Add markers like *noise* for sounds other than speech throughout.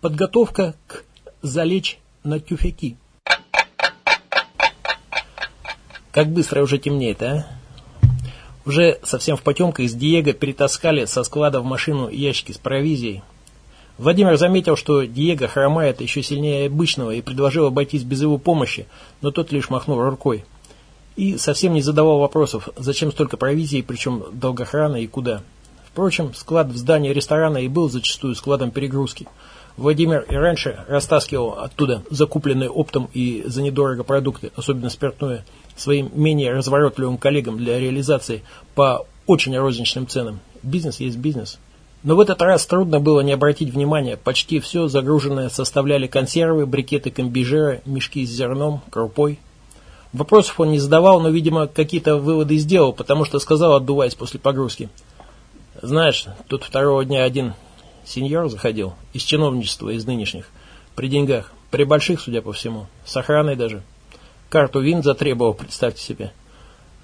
Подготовка к залечь на тюфяки. Как быстро уже темнеет, а? Уже совсем в потемках из Диего перетаскали со склада в машину ящики с провизией. Владимир заметил, что Диего хромает еще сильнее обычного и предложил обойтись без его помощи, но тот лишь махнул рукой. И совсем не задавал вопросов, зачем столько провизии, причем долгохрана и куда. Впрочем, склад в здании ресторана и был зачастую складом перегрузки. Владимир и раньше растаскивал оттуда закупленные оптом и за недорого продукты, особенно спиртное, своим менее разворотливым коллегам для реализации по очень розничным ценам. Бизнес есть бизнес. Но в этот раз трудно было не обратить внимания. Почти все загруженное составляли консервы, брикеты комбижера, мешки с зерном, крупой. Вопросов он не задавал, но, видимо, какие-то выводы сделал, потому что сказал, отдуваясь после погрузки – знаешь, тут второго дня один сеньор заходил, из чиновничества, из нынешних, при деньгах, при больших, судя по всему, с охраной даже. Карту вин затребовал, представьте себе.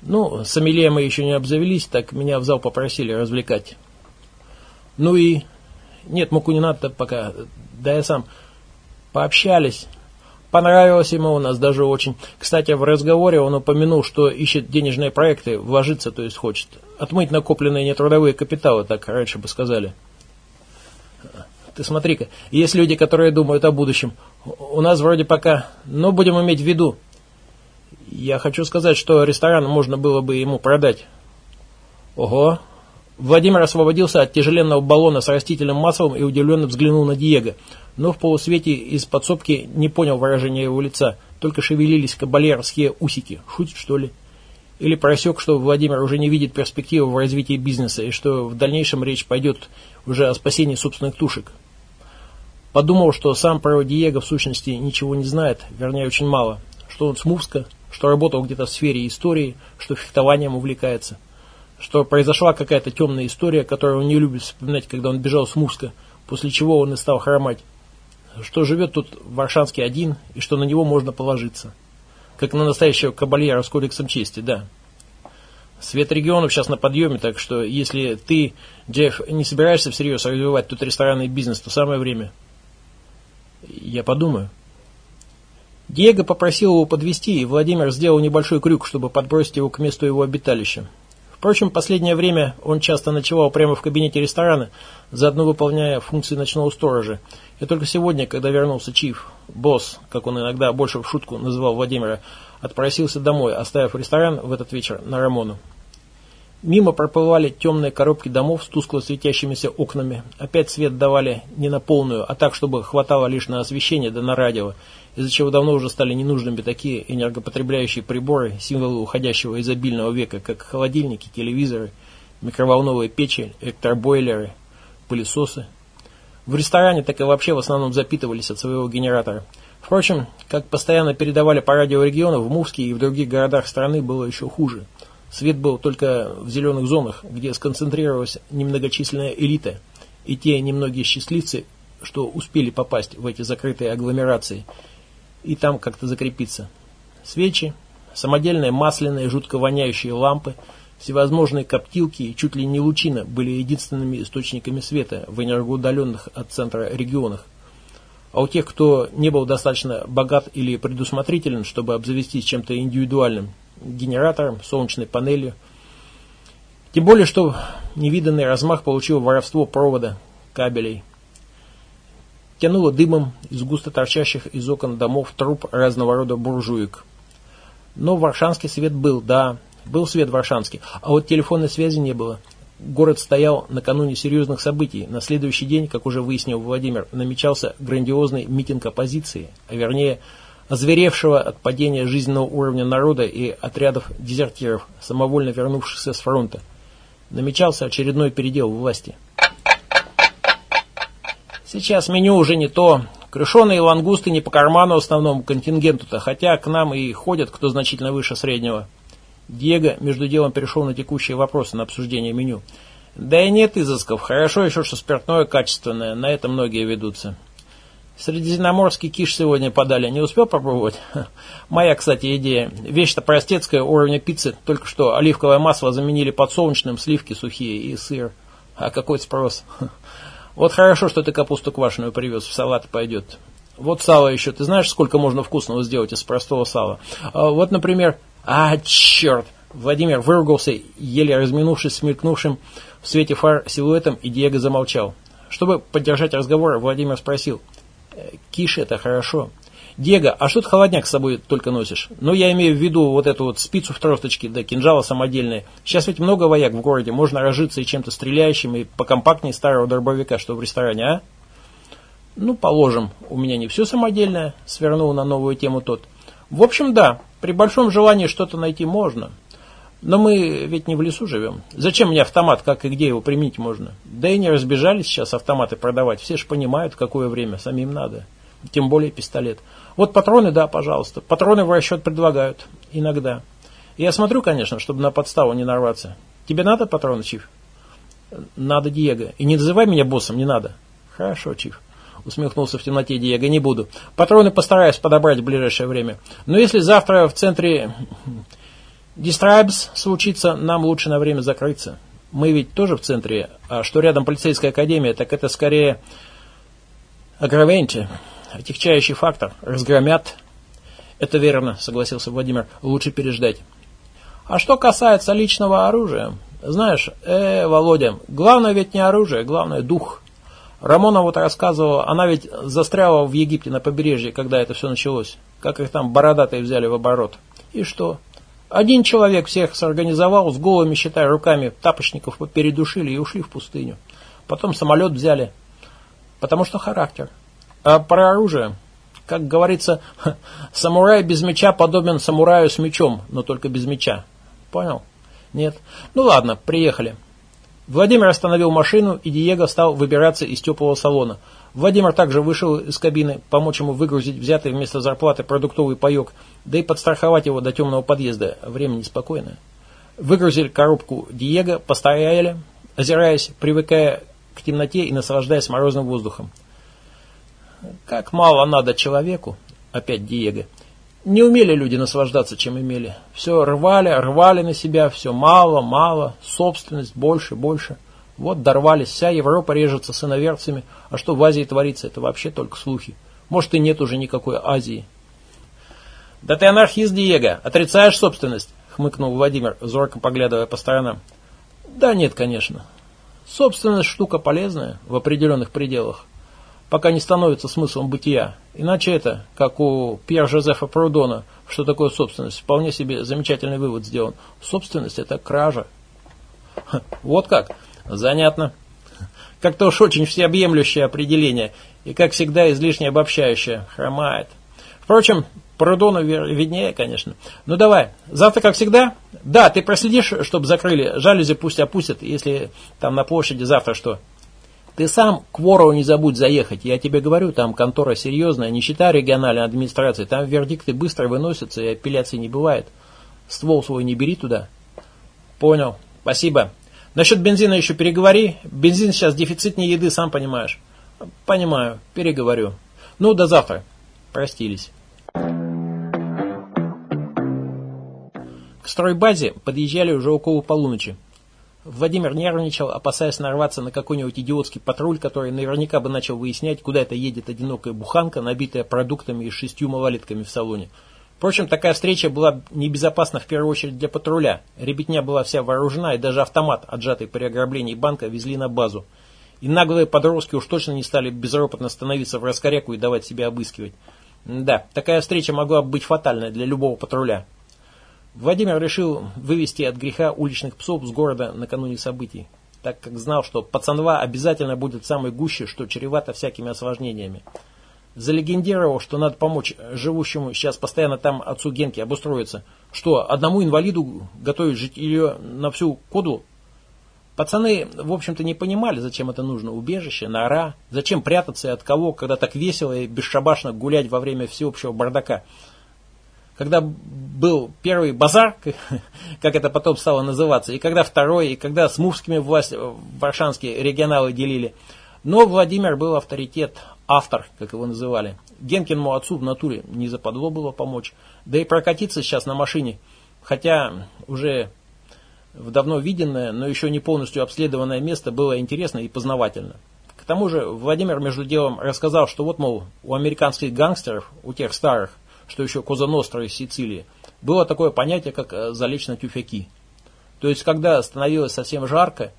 Ну, с Амелия мы еще не обзавелись, так меня в зал попросили развлекать. Ну и... Нет, муку не надо пока, да я сам. Пообщались, Понравилось ему у нас даже очень. Кстати, в разговоре он упомянул, что ищет денежные проекты, вложиться, то есть хочет. Отмыть накопленные нетрудовые капиталы, так раньше бы сказали. Ты смотри-ка, есть люди, которые думают о будущем. У нас вроде пока, но будем иметь в виду. Я хочу сказать, что ресторан можно было бы ему продать. Ого, Владимир освободился от тяжеленного баллона с растительным маслом и удивленно взглянул на Диего, но в полусвете из подсобки не понял выражения его лица, только шевелились кабалерские усики. Шутит, что ли? Или просек, что Владимир уже не видит перспективы в развитии бизнеса и что в дальнейшем речь пойдет уже о спасении собственных тушек. Подумал, что сам про Диего в сущности ничего не знает, вернее очень мало, что он с что работал где-то в сфере истории, что фехтованием увлекается – что произошла какая-то темная история, которую он не любит вспоминать, когда он бежал с Муска, после чего он и стал хромать. Что живет тут Варшанский один, и что на него можно положиться. Как на настоящего кабальера с кодексом чести, да. Свет регионов сейчас на подъеме, так что если ты, Джефф, не собираешься всерьез развивать тут ресторанный бизнес, то самое время. Я подумаю. Диего попросил его подвести, и Владимир сделал небольшой крюк, чтобы подбросить его к месту его обиталища. Впрочем, последнее время он часто ночевал прямо в кабинете ресторана, заодно выполняя функции ночного сторожа. И только сегодня, когда вернулся Чиф, босс, как он иногда больше в шутку называл Владимира, отпросился домой, оставив ресторан в этот вечер на Рамону. Мимо проплывали темные коробки домов с тускло светящимися окнами. Опять свет давали не на полную, а так, чтобы хватало лишь на освещение да на радио, из-за чего давно уже стали ненужными такие энергопотребляющие приборы, символы уходящего изобильного века, как холодильники, телевизоры, микроволновые печи, электробойлеры, пылесосы. В ресторане так и вообще в основном запитывались от своего генератора. Впрочем, как постоянно передавали по радио регионов, в Мувске и в других городах страны было еще хуже – Свет был только в зеленых зонах, где сконцентрировалась немногочисленная элита, и те немногие счастливцы, что успели попасть в эти закрытые агломерации, и там как-то закрепиться. Свечи, самодельные масляные, жутко воняющие лампы, всевозможные коптилки и чуть ли не лучина были единственными источниками света в энергоудаленных от центра регионах. А у тех, кто не был достаточно богат или предусмотрителен, чтобы обзавестись чем-то индивидуальным, генератором, солнечной панелью. Тем более, что невиданный размах получил воровство провода, кабелей. Тянуло дымом из густо торчащих из окон домов труб разного рода буржуек. Но варшанский свет был, да, был свет варшанский, а вот телефонной связи не было. Город стоял накануне серьезных событий. На следующий день, как уже выяснил Владимир, намечался грандиозный митинг оппозиции, а вернее озверевшего от падения жизненного уровня народа и отрядов дезертиров, самовольно вернувшихся с фронта. Намечался очередной передел власти. Сейчас меню уже не то. Крышеные лангусты не по карману основному контингенту-то, хотя к нам и ходят кто значительно выше среднего. Диего между делом перешел на текущие вопросы на обсуждение меню. Да и нет изысков. Хорошо еще, что спиртное качественное. На это многие ведутся. Средиземноморский киш сегодня подали. Не успел попробовать? *laughs* Моя, кстати, идея. Вещь-то простецкая, уровня пиццы. Только что оливковое масло заменили подсолнечным, сливки сухие и сыр. А какой спрос? *laughs* Вот хорошо, что ты капусту квашеную привез, в салат пойдет. Вот сало еще. Ты знаешь, сколько можно вкусного сделать из простого сала? А, вот, например... А, черт! Владимир выругался, еле разминувшись с мелькнувшим в свете фар силуэтом, и Диего замолчал. Чтобы поддержать разговор, Владимир спросил. «Э, Киш, это хорошо. Диего, а что ты холодняк с собой только носишь? Ну, я имею в виду вот эту вот спицу в тросточке, да кинжала самодельные. Сейчас ведь много вояк в городе, можно разжиться и чем-то стреляющим, и покомпактнее старого дробовика, что в ресторане, а? Ну, положим, у меня не все самодельное, свернул на новую тему тот. В общем, да, при большом желании что-то найти можно. Но мы ведь не в лесу живем. Зачем мне автомат, как и где его применить можно? Да и не разбежались сейчас автоматы продавать. Все же понимают, какое время самим надо. Тем более пистолет. Вот патроны, да, пожалуйста. Патроны в расчет предлагают. Иногда. Я смотрю, конечно, чтобы на подставу не нарваться. Тебе надо патроны, Чиф? Надо, Диего. И не называй меня боссом, не надо. Хорошо, Чиф. Усмехнулся в темноте Диего. Не буду. Патроны постараюсь подобрать в ближайшее время. Но если завтра в центре Дистрайбс случится, нам лучше на время закрыться. Мы ведь тоже в центре. А что рядом полицейская академия, так это скорее агравенти. Отягчающий фактор. Разгромят. Это верно, согласился Владимир. Лучше переждать. А что касается личного оружия, знаешь, э, Володя, главное ведь не оружие, главное дух. Рамона вот рассказывала, она ведь застряла в Египте на побережье, когда это все началось. Как их там бородатые взяли в оборот. И что? Один человек всех сорганизовал, с голыми, считай, руками тапочников передушили и ушли в пустыню. Потом самолет взяли. Потому что характер. А про оружие, как говорится, *laughs* самурай без меча подобен самураю с мечом, но только без меча. Понял? Нет. Ну ладно, приехали. Владимир остановил машину, и Диего стал выбираться из теплого салона. Владимир также вышел из кабины, помочь ему выгрузить взятый вместо зарплаты продуктовый паек, да и подстраховать его до темного подъезда. Время неспокойное. Выгрузили коробку Диего, постояли, озираясь, привыкая к темноте и наслаждаясь морозным воздухом. Как мало надо человеку, опять Диего. Не умели люди наслаждаться, чем имели. Все рвали, рвали на себя, все мало, мало, собственность больше, больше. Вот дорвались, вся Европа режется с иноверцами, а что в Азии творится, это вообще только слухи. Может и нет уже никакой Азии. Да ты анархист, Диего, отрицаешь собственность, хмыкнул Владимир, зорко поглядывая по сторонам. Да нет, конечно. Собственность штука полезная в определенных пределах пока не становится смыслом бытия. Иначе это, как у Пьер Жозефа Прудона, что такое собственность, вполне себе замечательный вывод сделан. Собственность это кража. Вот как? Занятно. Как-то уж очень всеобъемлющее определение, и, как всегда, излишне обобщающее. Хромает. Впрочем, Прудону виднее, конечно. Ну давай, завтра как всегда? Да, ты проследишь, чтобы закрыли. Жалюзи пусть опустят, если там на площади завтра что. Ты сам к вору не забудь заехать. Я тебе говорю, там контора серьезная, не считая региональной администрации. Там вердикты быстро выносятся и апелляции не бывает. Ствол свой не бери туда. Понял. Спасибо. Насчет бензина еще переговори. Бензин сейчас дефицит не еды, сам понимаешь. Понимаю. Переговорю. Ну, до завтра. Простились. К стройбазе подъезжали уже около полуночи. Владимир нервничал, опасаясь нарваться на какой-нибудь идиотский патруль, который наверняка бы начал выяснять, куда это едет одинокая буханка, набитая продуктами и шестью малолетками в салоне. Впрочем, такая встреча была небезопасна в первую очередь для патруля. Ребятня была вся вооружена, и даже автомат, отжатый при ограблении банка, везли на базу. И наглые подростки уж точно не стали безропотно становиться в раскоряку и давать себя обыскивать. Да, такая встреча могла быть фатальной для любого патруля. Владимир решил вывести от греха уличных псов с города накануне событий, так как знал, что пацанва обязательно будет самой гуще, что чревато всякими осложнениями. Залегендировал, что надо помочь живущему сейчас постоянно там отцу Генке обустроиться. Что, одному инвалиду готовить житье на всю коду? Пацаны, в общем-то, не понимали, зачем это нужно. Убежище, нора, зачем прятаться и от кого, когда так весело и бесшабашно гулять во время всеобщего бардака когда был первый базар, *laughs* как это потом стало называться, и когда второй, и когда с мувскими власти, варшанские регионалы делили. Но Владимир был авторитет, автор, как его называли. Генкиному отцу в натуре не западло было помочь. Да и прокатиться сейчас на машине, хотя уже в давно виденное, но еще не полностью обследованное место было интересно и познавательно. К тому же Владимир между делом рассказал, что вот, мол, у американских гангстеров, у тех старых, что еще Коза Ностра из Сицилии, было такое понятие, как э, залечь на тюфяки. То есть, когда становилось совсем жарко,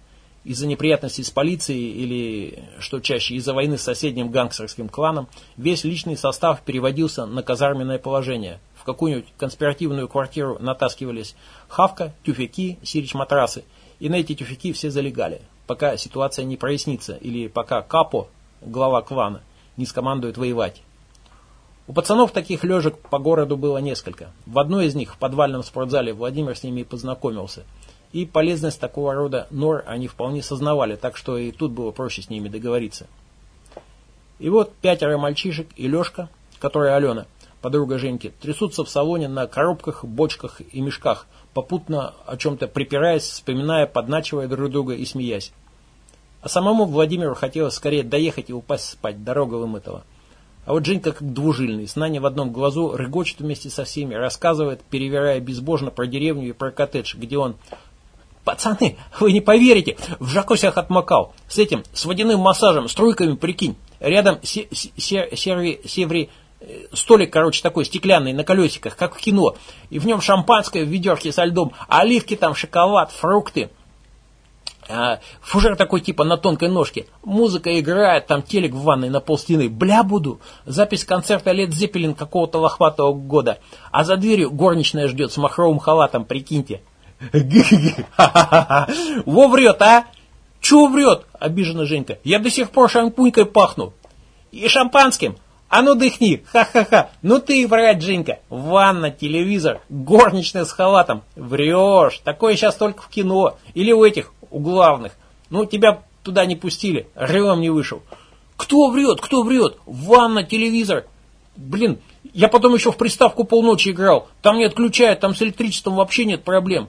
из-за неприятностей с полицией или, что чаще, из-за войны с соседним гангстерским кланом, весь личный состав переводился на казарменное положение. В какую-нибудь конспиративную квартиру натаскивались хавка, тюфяки, сирич-матрасы, и на эти тюфяки все залегали, пока ситуация не прояснится или пока Капо, глава клана, не скомандует воевать. У пацанов таких лежек по городу было несколько. В одной из них, в подвальном спортзале, Владимир с ними и познакомился – и полезность такого рода нор они вполне сознавали, так что и тут было проще с ними договориться. И вот пятеро мальчишек и Лешка, который Алена, подруга Женьки, трясутся в салоне на коробках, бочках и мешках, попутно о чем-то припираясь, вспоминая, подначивая друг друга и смеясь. А самому Владимиру хотелось скорее доехать и упасть спать, дорога вымытого. А вот Женька как двужильный, с Нани в одном глазу, рыгочет вместе со всеми, рассказывает, перевирая безбожно про деревню и про коттедж, где он Пацаны, вы не поверите, в жакусях отмокал. С этим, с водяным массажем, струйками, прикинь. Рядом се се серви, севри, э, столик, короче, такой стеклянный, на колесиках, как в кино. И в нем шампанское в ведерке со льдом, оливки там, шоколад, фрукты. А, фужер такой типа на тонкой ножке. Музыка играет, там телек в ванной на полстены. Бля буду. Запись концерта Лед Зеппелин какого-то лохматого года. А за дверью горничная ждет с махровым халатом, прикиньте. *laughs* Во врет, а? Чего врет? Обижена Женька. Я до сих пор шампунькой пахну. И шампанским. А ну дыхни. Ха-ха-ха. Ну ты и врать, Женька. Ванна, телевизор, горничная с халатом. Врешь. Такое сейчас только в кино. Или у этих, у главных. Ну, тебя туда не пустили. Рылом не вышел. Кто врет? Кто врет? Ванна, телевизор. Блин, я потом еще в приставку полночи играл. Там не отключают, там с электричеством вообще нет проблем.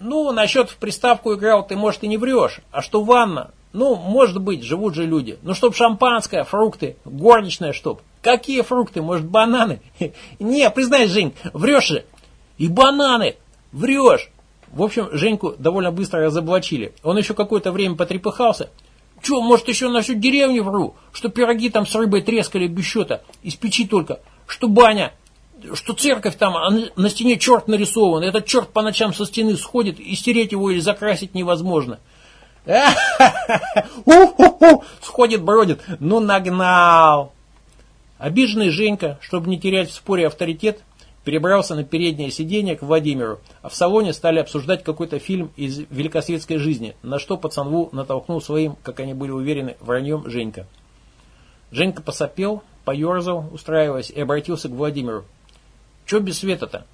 Ну, насчет в приставку играл ты, может, и не врешь. А что ванна? Ну, может быть, живут же люди. Ну, чтоб шампанское, фрукты, горничная чтоб. Какие фрукты? Может, бананы? *laughs* Не, признай, Жень, врешь же. И бананы. Врешь. В общем, Женьку довольно быстро разоблачили. Он еще какое-то время потрепыхался. Че, может, еще на всю деревню вру? Что пироги там с рыбой трескали без счета. Из печи только. Что баня что церковь там, а на стене черт нарисован, этот черт по ночам со стены сходит, и стереть его или закрасить невозможно. *laughs* Сходит, бродит, ну нагнал. Обиженный Женька, чтобы не терять в споре авторитет, перебрался на переднее сиденье к Владимиру, а в салоне стали обсуждать какой-то фильм из великосветской жизни, на что пацанву натолкнул своим, как они были уверены, враньем Женька. Женька посопел, поерзал, устраиваясь, и обратился к Владимиру. Че без света-то?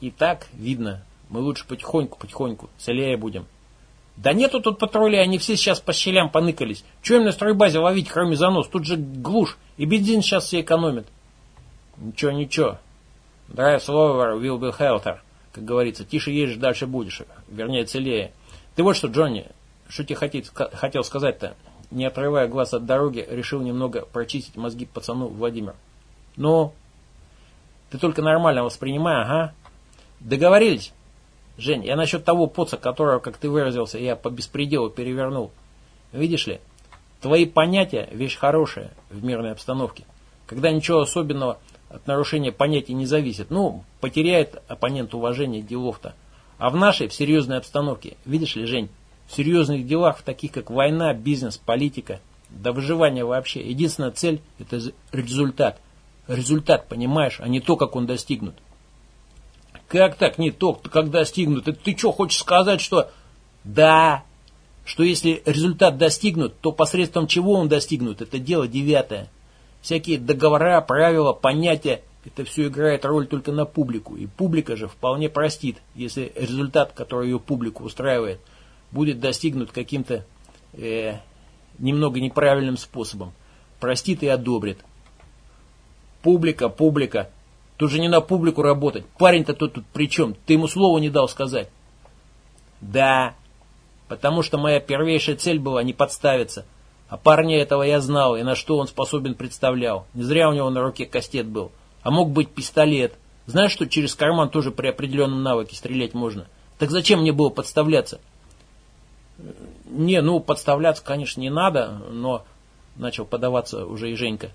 И так видно. Мы лучше потихоньку-потихоньку, целее будем. Да нету тут патрулей, они все сейчас по щелям поныкались. Че им на стройбазе ловить, кроме занос? Тут же глушь, и бензин сейчас все экономит. Ничего, ничего. Drive slower will be healthier. Как говорится, тише едешь, дальше будешь. Вернее, целее. Ты вот что, Джонни, что тебе хотел сказать-то? Не отрывая глаз от дороги, решил немного прочистить мозги пацану Владимир. Ну, ты только нормально воспринимай, ага. Договорились? Жень, я насчет того поца, которого, как ты выразился, я по беспределу перевернул. Видишь ли, твои понятия – вещь хорошая в мирной обстановке. Когда ничего особенного от нарушения понятий не зависит. Ну, потеряет оппонент уважение делов-то. А в нашей, в серьезной обстановке, видишь ли, Жень, в серьезных делах, в таких как война, бизнес, политика, до выживания вообще, единственная цель – это результат – результат, понимаешь, а не то, как он достигнут. Как так не то, как достигнут? Это ты что, хочешь сказать, что... Да, что если результат достигнут, то посредством чего он достигнут, это дело девятое. Всякие договора, правила, понятия, это все играет роль только на публику. И публика же вполне простит, если результат, который ее публику устраивает, будет достигнут каким-то э, немного неправильным способом. Простит и одобрит. Публика, публика. Тут же не на публику работать. Парень-то тут, тут при чем? Ты ему слова не дал сказать. Да, потому что моя первейшая цель была не подставиться. А парня этого я знал, и на что он способен представлял. Не зря у него на руке кастет был. А мог быть пистолет. Знаешь, что через карман тоже при определенном навыке стрелять можно? Так зачем мне было подставляться? Не, ну, подставляться, конечно, не надо, но... Начал подаваться уже и Женька.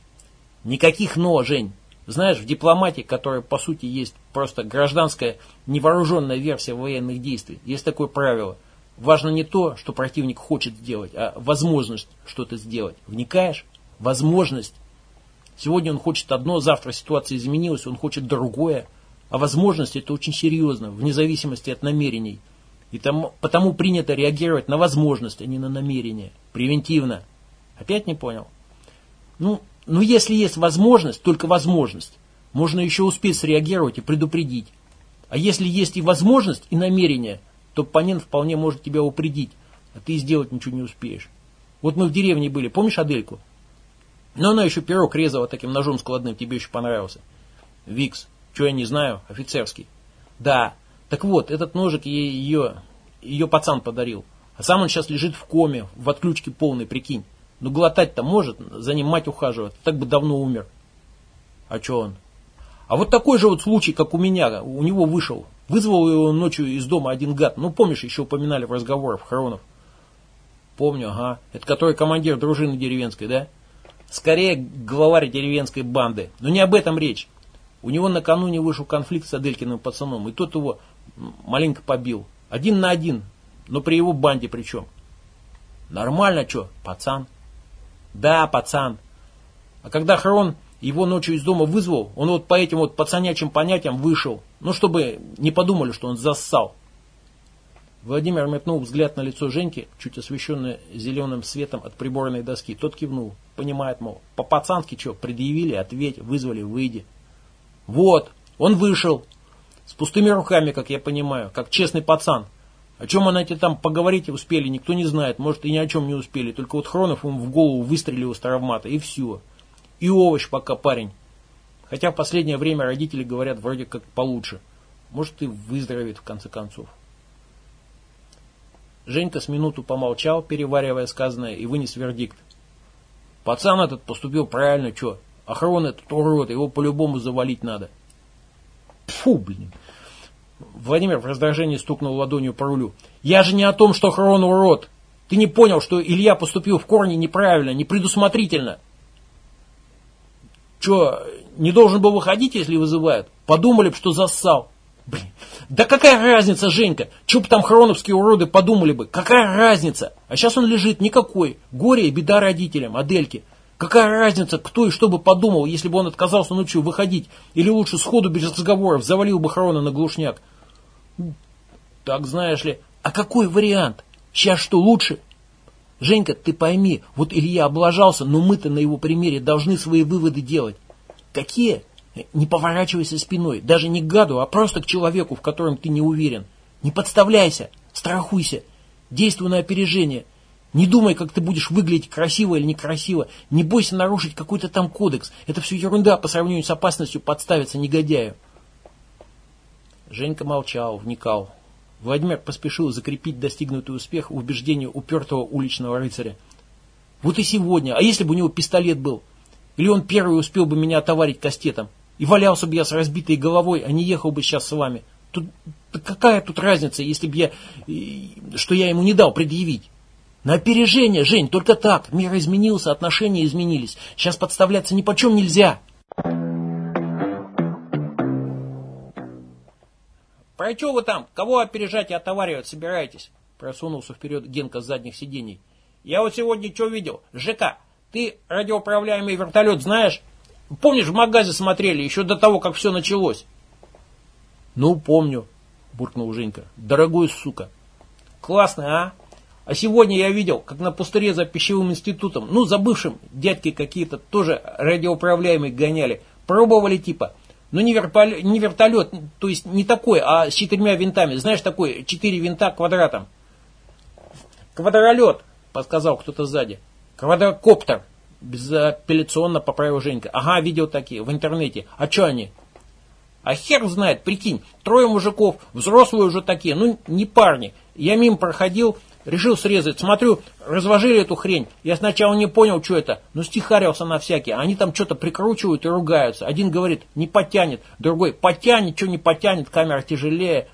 Никаких «но», Жень. Знаешь, в дипломатии, которая по сути есть просто гражданская невооруженная версия военных действий, есть такое правило. Важно не то, что противник хочет сделать, а возможность что-то сделать. Вникаешь? Возможность. Сегодня он хочет одно, завтра ситуация изменилась, он хочет другое. А возможность это очень серьезно, вне зависимости от намерений. И тому, потому принято реагировать на возможность, а не на намерение. Превентивно. Опять не понял? Ну, ну если есть возможность, только возможность, можно еще успеть среагировать и предупредить. А если есть и возможность, и намерение, то оппонент вполне может тебя упредить, а ты сделать ничего не успеешь. Вот мы в деревне были, помнишь Адельку? Но она еще пирог резала таким ножом складным, тебе еще понравился. Викс, что я не знаю, офицерский. Да, так вот, этот ножик ей ее, ее пацан подарил. А сам он сейчас лежит в коме, в отключке полной, прикинь. Ну глотать-то может, за ним мать ухаживает, так бы давно умер. А что он? А вот такой же вот случай, как у меня, у него вышел. Вызвал его ночью из дома один гад. Ну помнишь, еще упоминали в разговорах Хронов. Помню, ага. Это который командир дружины деревенской, да? Скорее, главарь деревенской банды. Но не об этом речь. У него накануне вышел конфликт с Аделькиным пацаном, и тот его маленько побил. Один на один, но при его банде причем. Нормально что, пацан? Да, пацан. А когда Хрон его ночью из дома вызвал, он вот по этим вот пацанячим понятиям вышел. Ну, чтобы не подумали, что он зассал. Владимир метнул взгляд на лицо Женьки, чуть освещенное зеленым светом от приборной доски. Тот кивнул. Понимает, мол, по-пацански что, предъявили, ответь, вызвали, выйди. Вот, он вышел. С пустыми руками, как я понимаю, как честный пацан. О чем они эти там поговорить успели, никто не знает. Может, и ни о чем не успели. Только вот Хронов им в голову выстрелил из травмата, и все. И овощ пока парень. Хотя в последнее время родители говорят вроде как получше. Может, и выздоровеет в конце концов. Женька с минуту помолчал, переваривая сказанное, и вынес вердикт. Пацан этот поступил правильно, что? Охрон этот урод, его по-любому завалить надо. Фу, блин. Владимир в раздражении стукнул ладонью по рулю. Я же не о том, что Хрон урод. Ты не понял, что Илья поступил в корне неправильно, непредусмотрительно. Че, не должен был выходить, если вызывают? Подумали бы, что зассал. Блин, да какая разница, Женька? Че бы там хроновские уроды подумали бы? Какая разница? А сейчас он лежит никакой. Горе и беда родителям, Адельке. Какая разница, кто и что бы подумал, если бы он отказался ночью выходить, или лучше сходу без разговоров завалил бы Хрона на глушняк? Так знаешь ли, а какой вариант? Сейчас что, лучше? Женька, ты пойми, вот Илья облажался, но мы-то на его примере должны свои выводы делать. Какие? Не поворачивайся спиной, даже не к гаду, а просто к человеку, в котором ты не уверен. Не подставляйся, страхуйся, действуй на опережение. Не думай, как ты будешь выглядеть красиво или некрасиво. Не бойся нарушить какой-то там кодекс. Это все ерунда по сравнению с опасностью подставиться негодяю. Женька молчал, вникал. Владимир поспешил закрепить достигнутый успех в убеждении упертого уличного рыцаря. Вот и сегодня. А если бы у него пистолет был? Или он первый успел бы меня отоварить кастетом? И валялся бы я с разбитой головой, а не ехал бы сейчас с вами. Тут, какая тут разница, если бы я, что я ему не дал предъявить? На опережение, Жень, только так. Мир изменился, отношения изменились. Сейчас подставляться ни почем нельзя. Про что вы там? Кого опережать и отоваривать собираетесь? Просунулся вперед Генка с задних сидений. Я вот сегодня что видел? ЖК, ты радиоуправляемый вертолет знаешь? Помнишь, в магазе смотрели, еще до того, как все началось? Ну, помню, буркнул Женька. Дорогой сука. Классно, а? А сегодня я видел, как на пустыре за пищевым институтом, ну, за бывшим, дядьки какие-то тоже радиоуправляемые гоняли. Пробовали типа. Но не, вертолет, не вертолет, то есть не такой, а с четырьмя винтами. Знаешь, такой, четыре винта квадратом. Квадролет, подсказал кто-то сзади. Квадрокоптер. Безапелляционно поправил Женька. Ага, видел такие в интернете. А что они? А хер знает, прикинь, трое мужиков, взрослые уже такие, ну не парни. Я мимо проходил, Решил срезать. Смотрю, разложили эту хрень. Я сначала не понял, что это, но стихарился на всякий. Они там что-то прикручивают и ругаются. Один говорит, не потянет. Другой, потянет, что не потянет, камера тяжелее.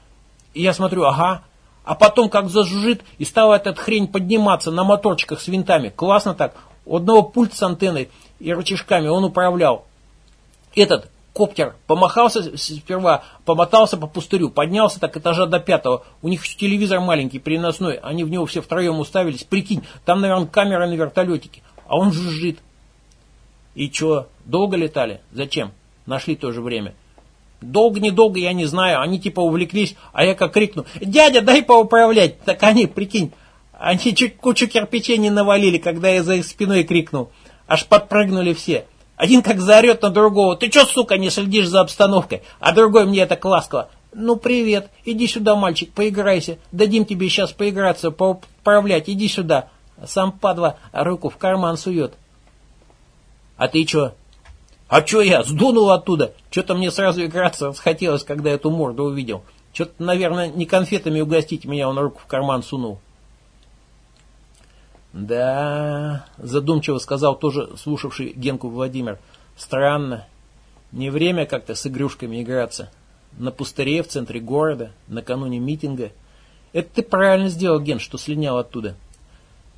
И я смотрю, ага, А потом как зажужжит, и стала эта хрень подниматься на моторчиках с винтами. Классно так. У одного пульт с антенной и рычажками он управлял. Этот коптер помахался сперва, помотался по пустырю, поднялся так этажа до пятого. У них телевизор маленький, переносной, они в него все втроем уставились. Прикинь, там, наверное, камера на вертолетике, а он жужжит. И что, долго летали? Зачем? Нашли тоже время. Долго-недолго, я не знаю, они типа увлеклись, а я как крикну, дядя, дай поуправлять. Так они, прикинь, они чуть кучу кирпичей не навалили, когда я за их спиной крикнул. Аж подпрыгнули все. Один как заорет на другого, ты что, сука, не следишь за обстановкой? А другой мне это ласково. Ну, привет, иди сюда, мальчик, поиграйся. Дадим тебе сейчас поиграться, поуправлять, иди сюда. Сам падла руку в карман сует. А ты что? А что я? Сдунул оттуда. Что-то мне сразу играться хотелось, когда эту морду увидел. Что-то, наверное, не конфетами угостить меня, он руку в карман сунул. «Да...» — задумчиво сказал тоже слушавший Генку Владимир. «Странно. Не время как-то с игрушками играться. На пустыре в центре города, накануне митинга. Это ты правильно сделал, Ген, что слинял оттуда».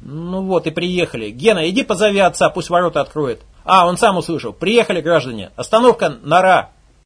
«Ну вот и приехали. Гена, иди позови отца, пусть ворота откроет». «А, он сам услышал. Приехали, граждане. Остановка, нора!»